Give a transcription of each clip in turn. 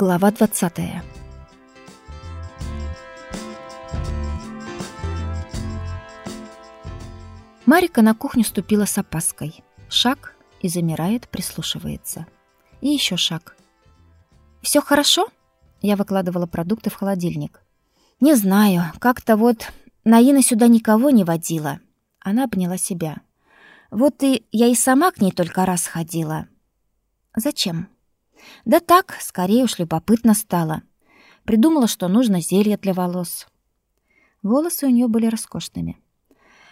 Глава 20. Марика на кухню ступила с опаской. Шаг и замирает, прислушивается. И еще шаг. Все хорошо? Я выкладывала продукты в холодильник. Не знаю, как-то вот Наина сюда никого не водила. Она обняла себя. Вот и я и сама к ней только раз ходила. Зачем? Да так, скорее уж любопытно стало. Придумала, что нужно зелье для волос. Волосы у нее были роскошными.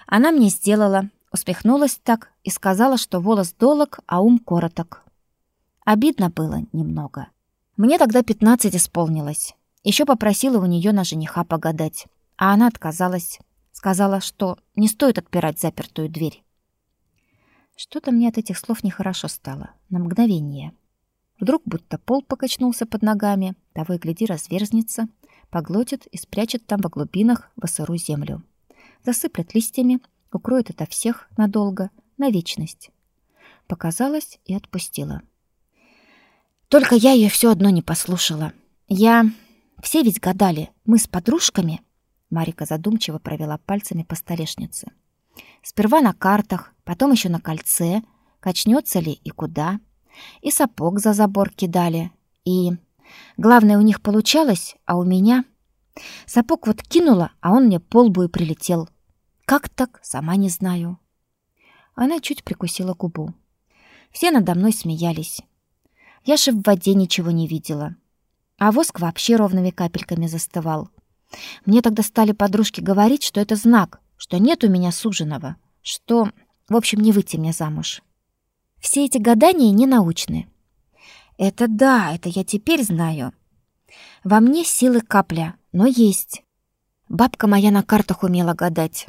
Она мне сделала, усмехнулась так и сказала, что волос долог, а ум короток. Обидно было немного. Мне тогда пятнадцать исполнилось. Еще попросила у нее на жениха погадать, а она отказалась. Сказала, что не стоит отпирать запертую дверь. Что-то мне от этих слов нехорошо стало. На мгновение. Вдруг будто пол покачнулся под ногами, того и гляди разверзнется, поглотит и спрячет там во глубинах во сырую землю. Засыплет листьями, укроет это всех надолго, на вечность. Показалось и отпустила. Только я ее все одно не послушала. Я... Все ведь гадали, мы с подружками... Марика задумчиво провела пальцами по столешнице. Сперва на картах, потом еще на кольце, качнется ли и куда и сапог за забор кидали. И главное у них получалось, а у меня сапог вот кинула, а он мне полбу и прилетел. Как так, сама не знаю. Она чуть прикусила губу. Все надо мной смеялись. Я же в воде ничего не видела. А воск вообще ровными капельками застывал. Мне тогда стали подружки говорить, что это знак, что нет у меня суженого, что, в общем, не выйти мне замуж. Все эти гадания ненаучны. Это да, это я теперь знаю. Во мне силы капля, но есть. Бабка моя на картах умела гадать.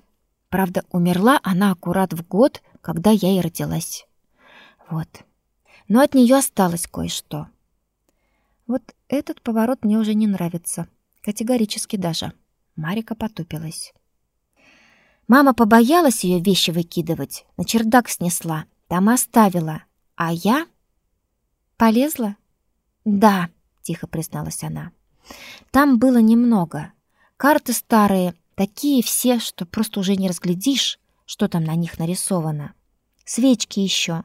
Правда, умерла она аккурат в год, когда я и родилась. Вот. Но от нее осталось кое-что. Вот этот поворот мне уже не нравится. Категорически даже. Марика потупилась. Мама побоялась ее вещи выкидывать, на чердак снесла — там оставила. А я полезла? Да, тихо призналась она. Там было немного. Карты старые, такие все, что просто уже не разглядишь, что там на них нарисовано. Свечки еще,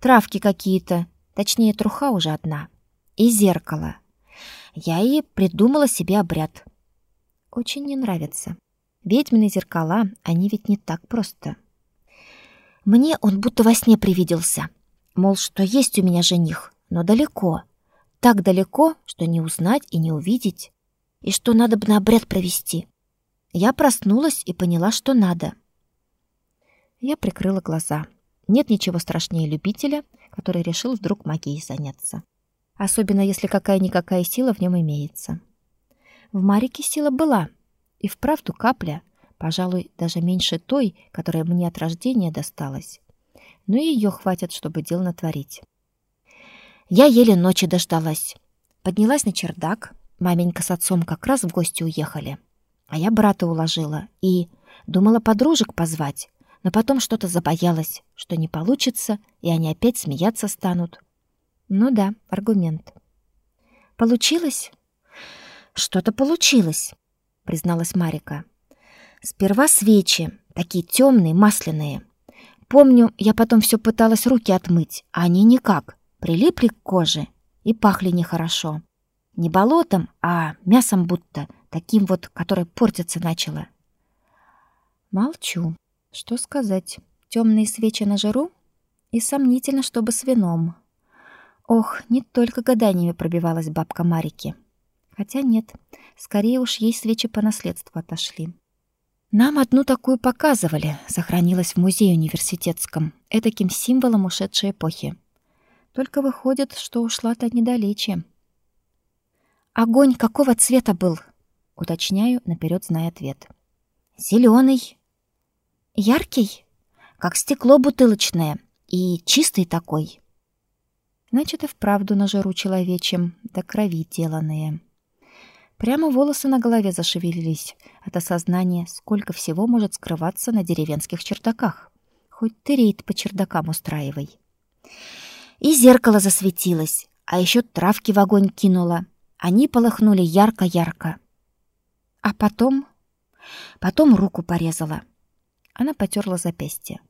травки какие-то, точнее, труха уже одна. И зеркало. Я и придумала себе обряд. Очень не нравится. Ведьмины зеркала, они ведь не так просто. Мне он будто во сне привиделся. Мол, что есть у меня жених, но далеко. Так далеко, что не узнать и не увидеть. И что надо бы на обряд провести. Я проснулась и поняла, что надо. Я прикрыла глаза. Нет ничего страшнее любителя, который решил вдруг магией заняться. Особенно если какая-никакая сила в нем имеется. В Марике сила была. И вправду капля — пожалуй, даже меньше той, которая мне от рождения досталась. Но ее хватит, чтобы дел натворить. Я еле ночи дождалась. Поднялась на чердак. Маменька с отцом как раз в гости уехали. А я брата уложила и думала подружек позвать, но потом что-то забоялась, что не получится, и они опять смеяться станут. Ну да, аргумент. Получилось? Что-то получилось, призналась Марика. Сперва свечи, такие темные, масляные. Помню, я потом все пыталась руки отмыть, а они никак, прилипли к коже и пахли нехорошо. Не болотом, а мясом будто, таким вот, которое портиться начало. Молчу. Что сказать? Темные свечи на жару? И сомнительно, чтобы с вином. Ох, не только гаданиями пробивалась бабка Марики. Хотя нет, скорее уж ей свечи по наследству отошли. Нам одну такую показывали, сохранилась в музее университетском, этаким символом ушедшей эпохи. Только выходит, что ушла-то недалече. Огонь какого цвета был? Уточняю, наперед зная ответ. Зеленый, Яркий? Как стекло бутылочное. И чистый такой. Значит, и вправду на жару человечем, до крови деланные. Прямо волосы на голове зашевелились от осознания, сколько всего может скрываться на деревенских чердаках. Хоть ты рейд по чердакам устраивай. И зеркало засветилось, а еще травки в огонь кинула. Они полыхнули ярко-ярко. А потом... Потом руку порезала. Она потерла запястье.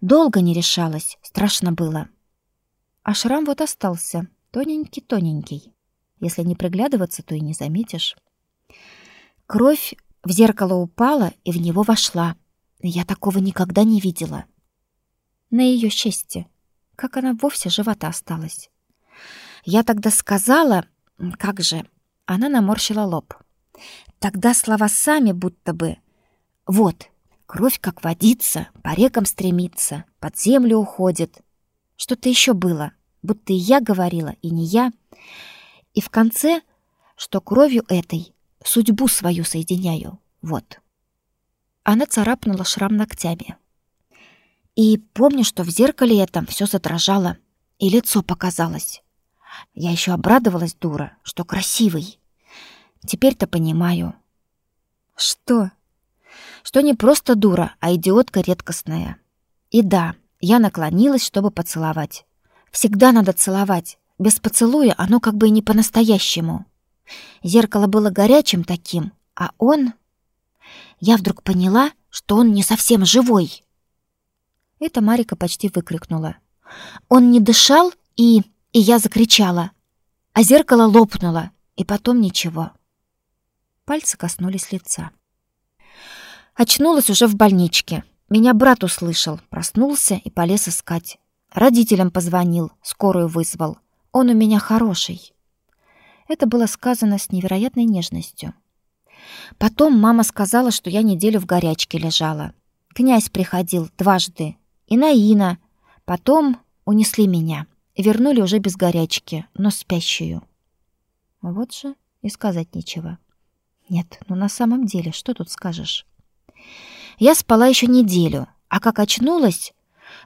Долго не решалась, страшно было. А шрам вот остался, тоненький-тоненький. Если не приглядываться, то и не заметишь. Кровь в зеркало упала и в него вошла. Я такого никогда не видела. На ее счастье, как она вовсе жива-то осталась. Я тогда сказала, как же, она наморщила лоб. Тогда слова сами будто бы. Вот, кровь как водится, по рекам стремится, под землю уходит. Что-то еще было, будто и я говорила, и не я. И в конце, что кровью этой судьбу свою соединяю. Вот. Она царапнула шрам ногтями. И помню, что в зеркале этом все задрожало, и лицо показалось. Я еще обрадовалась, дура, что красивый. Теперь-то понимаю. Что? Что не просто дура, а идиотка редкостная. И да, я наклонилась, чтобы поцеловать. Всегда надо целовать. Без поцелуя оно как бы и не по-настоящему. Зеркало было горячим таким, а он... Я вдруг поняла, что он не совсем живой. Это Марика почти выкрикнула. Он не дышал, и... и я закричала. А зеркало лопнуло, и потом ничего. Пальцы коснулись лица. Очнулась уже в больничке. Меня брат услышал, проснулся и полез искать. Родителям позвонил, скорую вызвал. Он у меня хороший. Это было сказано с невероятной нежностью. Потом мама сказала, что я неделю в горячке лежала. Князь приходил дважды. И Наина. Потом унесли меня. Вернули уже без горячки, но спящую. Вот же и сказать нечего. Нет, ну на самом деле, что тут скажешь? Я спала еще неделю, а как очнулась,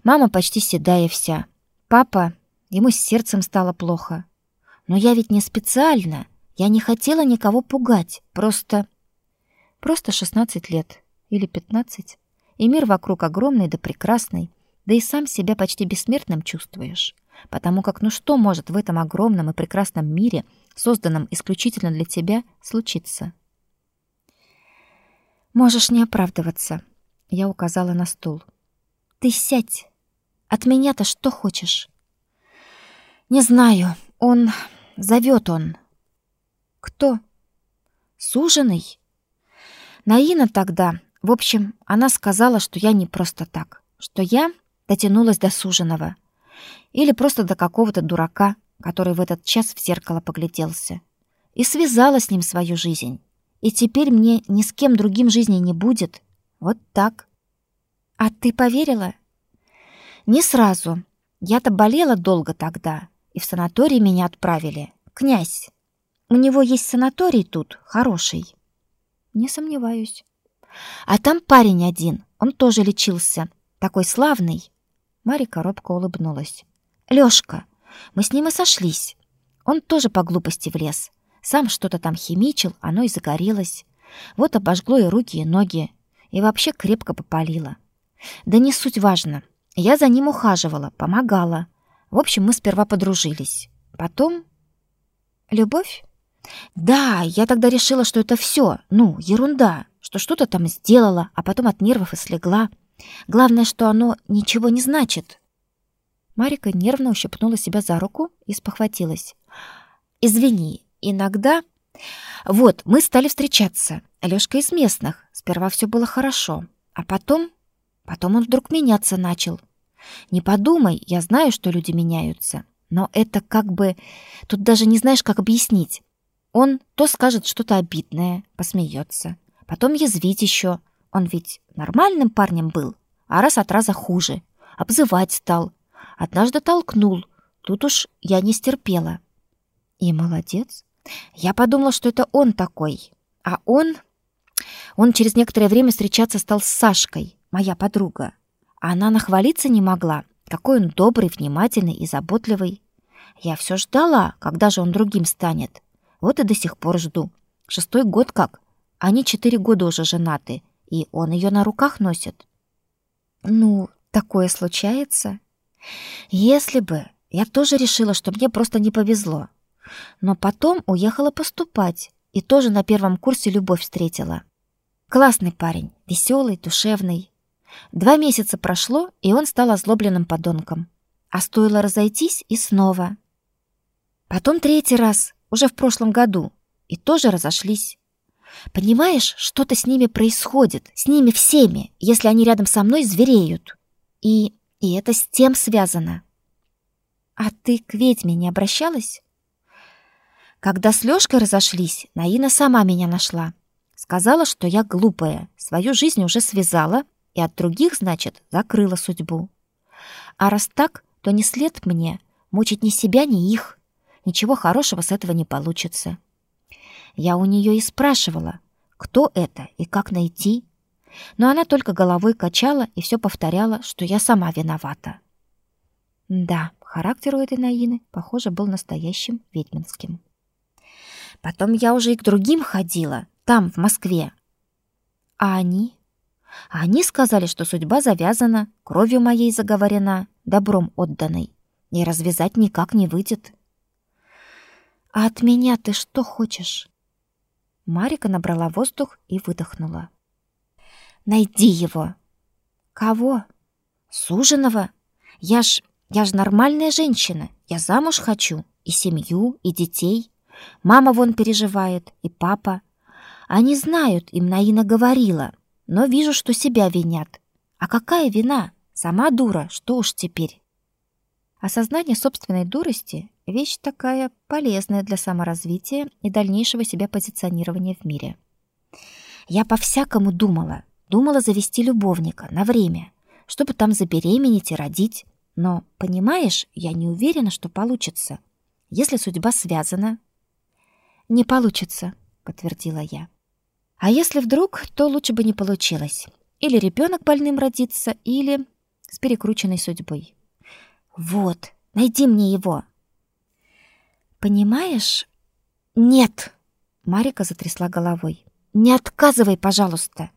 мама почти седая вся. Папа, ему с сердцем стало плохо. Но я ведь не специально. Я не хотела никого пугать. Просто... Просто 16 лет. Или 15. И мир вокруг огромный да прекрасный. Да и сам себя почти бессмертным чувствуешь. Потому как ну что может в этом огромном и прекрасном мире, созданном исключительно для тебя, случиться? Можешь не оправдываться. Я указала на стул. Ты сядь. От меня-то что хочешь? Не знаю. Он... Зовет он. Кто? Суженый? Наина тогда. В общем, она сказала, что я не просто так. Что я дотянулась до суженого. Или просто до какого-то дурака, который в этот час в зеркало погляделся. И связала с ним свою жизнь. И теперь мне ни с кем другим жизни не будет. Вот так. А ты поверила? Не сразу. Я-то болела долго тогда и в санаторий меня отправили. Князь. У него есть санаторий тут, хороший. Не сомневаюсь. А там парень один, он тоже лечился, такой славный. Марика робко улыбнулась. Лёшка, мы с ним и сошлись. Он тоже по глупости влез. Сам что-то там химичил, оно и загорелось. Вот обожгло и руки, и ноги, и вообще крепко попалило. Да не суть важно. Я за ним ухаживала, помогала. В общем, мы сперва подружились. Потом... Любовь? Да, я тогда решила, что это все, ну, ерунда, что что-то там сделала, а потом от нервов и слегла. Главное, что оно ничего не значит. Марика нервно ущипнула себя за руку и спохватилась. «Извини, иногда...» «Вот, мы стали встречаться. Лёшка из местных. Сперва все было хорошо. А потом... Потом он вдруг меняться начал. Не подумай, я знаю, что люди меняются, но это как бы тут даже не знаешь, как объяснить. Он то скажет что-то обидное, посмеется, потом язвить еще. Он ведь нормальным парнем был, а раз от раза хуже. Обзывать стал. Однажды толкнул. Тут уж я не стерпела. И молодец. Я подумала, что это он такой. А он... Он через некоторое время встречаться стал с Сашкой, моя подруга. Она нахвалиться не могла, какой он добрый, внимательный и заботливый. Я все ждала, когда же он другим станет. Вот и до сих пор жду. Шестой год как. Они четыре года уже женаты, и он ее на руках носит. Ну, такое случается. Если бы я тоже решила, что мне просто не повезло. Но потом уехала поступать и тоже на первом курсе любовь встретила. Классный парень, веселый, душевный. Два месяца прошло, и он стал озлобленным подонком. А стоило разойтись и снова. Потом третий раз, уже в прошлом году, и тоже разошлись. Понимаешь, что-то с ними происходит, с ними всеми, если они рядом со мной звереют. И и это с тем связано. А ты к ведьме не обращалась? Когда с Лёшкой разошлись, Наина сама меня нашла. Сказала, что я глупая, свою жизнь уже связала и от других, значит, закрыла судьбу. А раз так, то не след мне мучить ни себя, ни их. Ничего хорошего с этого не получится. Я у нее и спрашивала, кто это и как найти. Но она только головой качала и все повторяла, что я сама виновата. Да, характер у этой Наины, похоже, был настоящим ведьминским. Потом я уже и к другим ходила, там, в Москве. А они? Они сказали, что судьба завязана, кровью моей заговорена, добром отданной. И развязать никак не выйдет. А от меня ты что хочешь? Марика набрала воздух и выдохнула. Найди его. Кого? Суженого? Я ж я ж нормальная женщина. Я замуж хочу, и семью, и детей. Мама вон переживает, и папа. Они знают, им Наина говорила, но вижу, что себя винят. А какая вина? Сама дура, что уж теперь. Осознание собственной дурости — вещь такая полезная для саморазвития и дальнейшего себя позиционирования в мире. Я по-всякому думала, думала завести любовника на время, чтобы там забеременеть и родить. Но, понимаешь, я не уверена, что получится. Если судьба связана... Не получится, подтвердила я. А если вдруг, то лучше бы не получилось. Или ребенок больным родится, или с перекрученной судьбой. Вот, найди мне его. Понимаешь? Нет. Марика затрясла головой. Не отказывай, пожалуйста.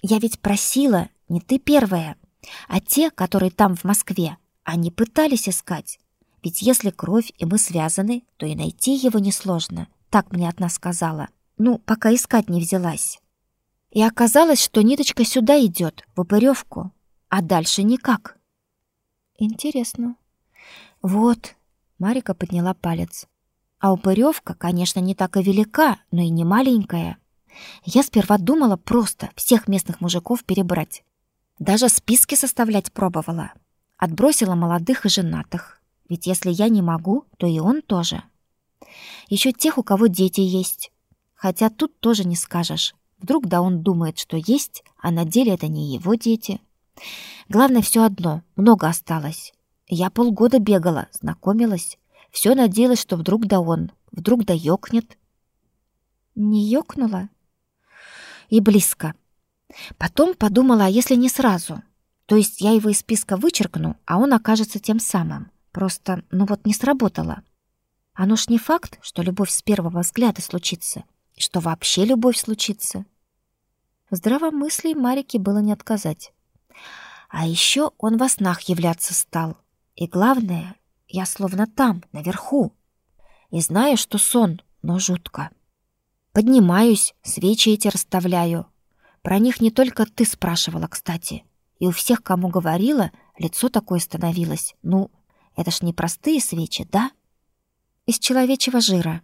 Я ведь просила, не ты первая, а те, которые там в Москве, они пытались искать. Ведь если кровь и мы связаны, то и найти его несложно. Так мне одна сказала. Ну, пока искать не взялась. И оказалось, что ниточка сюда идет, в упырёвку, а дальше никак. Интересно. Вот, Марика подняла палец. А упырёвка, конечно, не так и велика, но и не маленькая. Я сперва думала просто всех местных мужиков перебрать. Даже списки составлять пробовала. Отбросила молодых и женатых. Ведь если я не могу, то и он тоже. Еще тех, у кого дети есть. Хотя тут тоже не скажешь. Вдруг да он думает, что есть, а на деле это не его дети. Главное все одно, много осталось. Я полгода бегала, знакомилась. Все надеялась, что вдруг да он, вдруг да ёкнет. Не ёкнула? и близко. Потом подумала, а если не сразу? То есть я его из списка вычеркну, а он окажется тем самым. Просто, ну вот не сработало. Оно ж не факт, что любовь с первого взгляда случится, что вообще любовь случится. В здравом мысли Марике было не отказать. А еще он во снах являться стал. И главное, я словно там, наверху. И знаю, что сон, но жутко. Поднимаюсь, свечи эти расставляю. Про них не только ты спрашивала, кстати. И у всех, кому говорила, лицо такое становилось. Ну, это ж не простые свечи, да? Из человечьего жира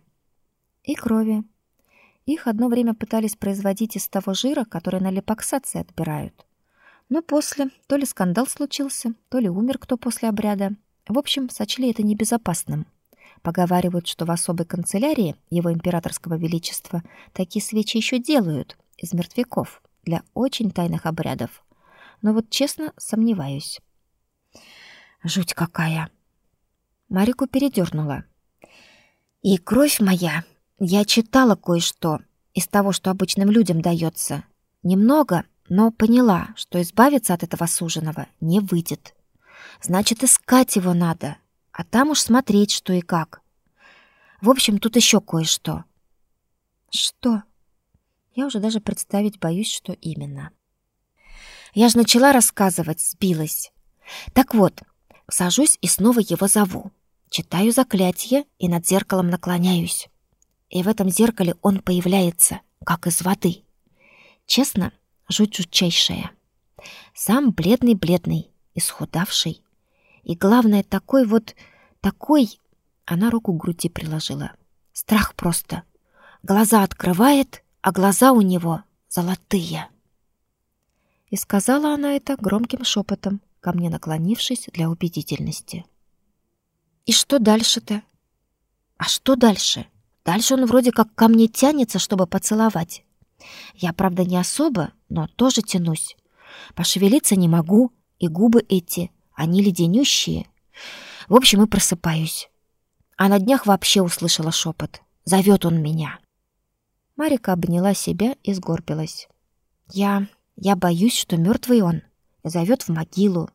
и крови. Их одно время пытались производить из того жира, который на липоксации отбирают. Но после то ли скандал случился, то ли умер кто после обряда. В общем, сочли это небезопасным. Поговаривают, что в особой канцелярии его императорского величества такие свечи еще делают из мертвяков для очень тайных обрядов. Но вот честно сомневаюсь. Жуть какая. Марику передернула. И кровь моя, я читала кое-что из того, что обычным людям дается. Немного, но поняла, что избавиться от этого суженого не выйдет. Значит, искать его надо, а там уж смотреть, что и как. В общем, тут еще кое-что. Что? Я уже даже представить боюсь, что именно. Я же начала рассказывать, сбилась. Так вот, сажусь и снова его зову. читаю заклятие и над зеркалом наклоняюсь. И в этом зеркале он появляется, как из воды. Честно, жуть жутчайшая. Сам бледный-бледный, исхудавший. И главное, такой вот, такой... Она руку к груди приложила. Страх просто. Глаза открывает, а глаза у него золотые. И сказала она это громким шепотом, ко мне наклонившись для убедительности. И что дальше-то? А что дальше? Дальше он вроде как ко мне тянется, чтобы поцеловать. Я, правда, не особо, но тоже тянусь. Пошевелиться не могу, и губы эти, они леденющие. В общем, и просыпаюсь. А на днях вообще услышала шепот. Зовет он меня. Марика обняла себя и сгорбилась. Я я боюсь, что мертвый он зовет в могилу.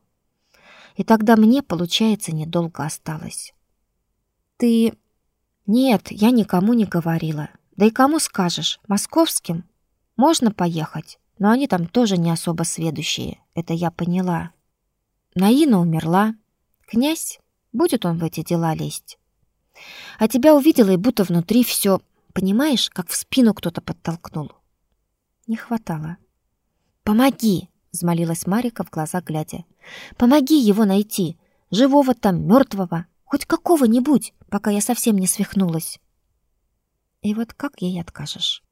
И тогда мне, получается, недолго осталось. Ты Нет, я никому не говорила. Да и кому скажешь? Московским можно поехать, но они там тоже не особо сведущие. Это я поняла. Наина умерла. Князь, будет он в эти дела лезть. А тебя увидела и будто внутри все, понимаешь, как в спину кто-то подтолкнул. Не хватало. Помоги, взмолилась Марика в глаза глядя. Помоги его найти, живого там, мертвого, хоть какого-нибудь, пока я совсем не свихнулась. И вот как ей откажешь?